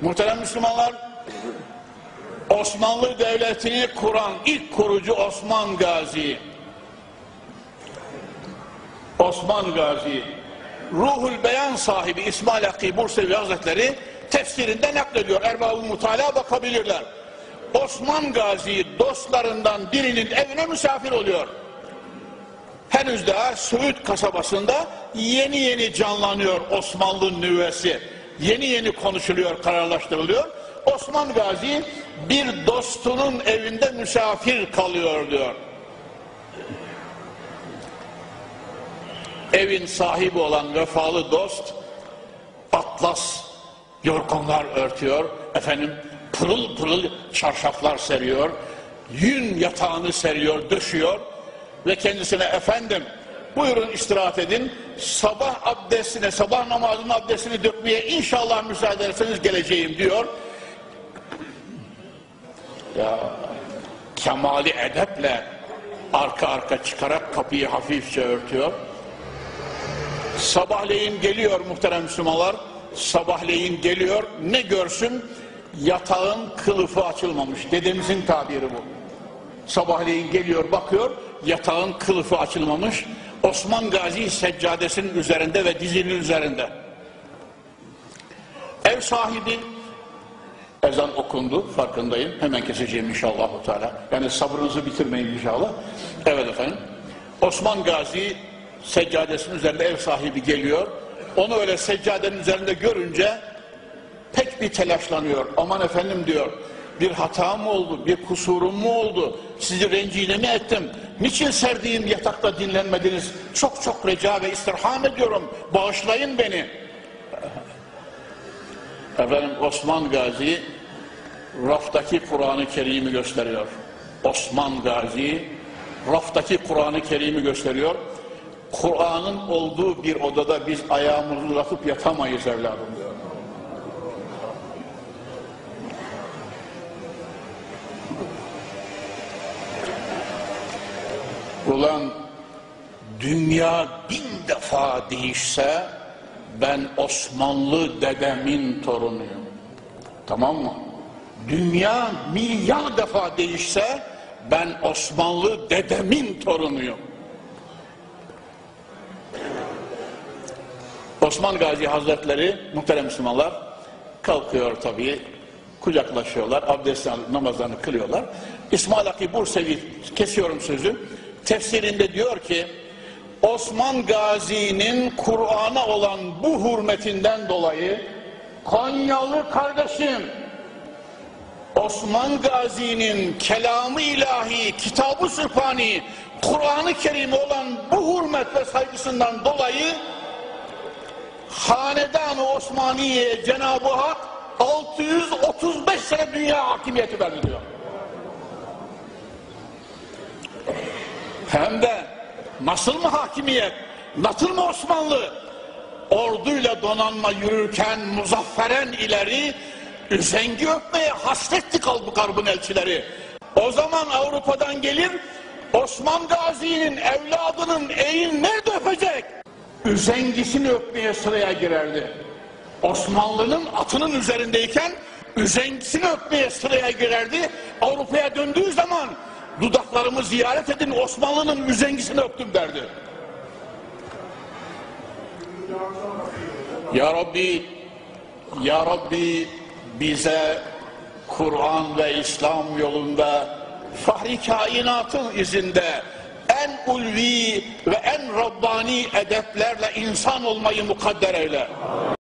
Muhterem Müslümanlar, Osmanlı Devleti'ni kuran ilk kurucu Osman Gazi. Osman Gazi, Ruhul Beyan sahibi İsmail Hakkı Bursevi Hazretleri tefsirinde naklediyor. Erbab-ı Mutala bakabilirler. Osman Gazi dostlarından birinin evine misafir oluyor. Henüz daha Söğüt kasabasında yeni yeni canlanıyor Osmanlı nüvesi. Yeni yeni konuşuluyor, kararlaştırılıyor. Osman Gazi bir dostunun evinde misafir kalıyor diyor. Evin sahibi olan vefalı dost atlas yorganlar örtüyor. Efendim pırıl pırıl çarşaflar seriyor. Yün yatağını seriyor, döşüyor ve kendisine efendim buyurun istirahat edin. Sabah abdestine, sabah namazının abdestini dökmeye inşallah müsaade ederseniz geleceğim diyor. Ya kemali edeple arka arka çıkarak kapıyı hafifçe örtüyor. Sabahleyin geliyor muhterem Müslümanlar. Sabahleyin geliyor ne görsün? Yatağın kılıfı açılmamış. Dedemizin tabiri bu. Sabahleyin geliyor bakıyor yatağın kılıfı açılmamış. Osman Gazi seccadesinin üzerinde ve dizinin üzerinde. Ev sahibi ezan okundu farkındayım. Hemen keseceğim inşallah. Teala. Yani sabrınızı bitirmeyin inşallah. Evet efendim. Osman Gazi seccadesinin üzerinde ev sahibi geliyor. Onu öyle seccadenin üzerinde görünce pek bir telaşlanıyor. Aman efendim diyor bir hata mı oldu, bir kusurum mu oldu, sizi rencide mi ettim, niçin serdiğim yatakta dinlenmediniz, çok çok rica ve istirham ediyorum, bağışlayın beni. Efendim Osman Gazi raftaki Kur'an-ı Kerim'i gösteriyor. Osman Gazi raftaki Kur'an-ı Kerim'i gösteriyor. Kur'an'ın olduğu bir odada biz ayağımızı uzatıp yatamayız evladım diyor. Ulan dünya bin defa değişse ben Osmanlı dedemin torunuyum. Tamam mı? Dünya milyar defa değişse ben Osmanlı dedemin torunuyum. Osman Gazi Hazretleri muhterem Müslümanlar kalkıyor tabii kucaklaşıyorlar abdest namazlarını kılıyorlar. İsmail Hakkı Bursevi kesiyorum sözü tefsirinde diyor ki Osman Gazi'nin Kur'an'a olan bu hürmetinden dolayı Konyalı kardeşim Osman Gazi'nin kelamı ilahi, kitabı sürpani, Kur'an-ı Kerim'e olan bu hürmet ve saygısından dolayı Hanedan-ı Osmaniye'ye Cenab-ı Hak 635 sene dünya hakimiyeti verdi. Hem de nasıl mı hakimiyet, nasıl mı Osmanlı? Orduyla donanma yürürken muzafferen ileri üzengi öpmeye hasretti kalbı garbın elçileri. O zaman Avrupa'dan gelir Osman Gazi'nin evladının eğin nerede öpecek? Üzengisini öpmeye sıraya girerdi. Osmanlı'nın atının üzerindeyken üzengisini öpmeye sıraya girerdi. Avrupa'ya döndüğü zaman dudaklarımı ziyaret edin Osmanlı'nın üzengisini öptüm derdi. Ya Rabbi, Ya Rabbi bize Kur'an ve İslam yolunda fahri kainatın izinde en ulvi ve en Rabbani edeplerle insan olmayı mukadder eyle.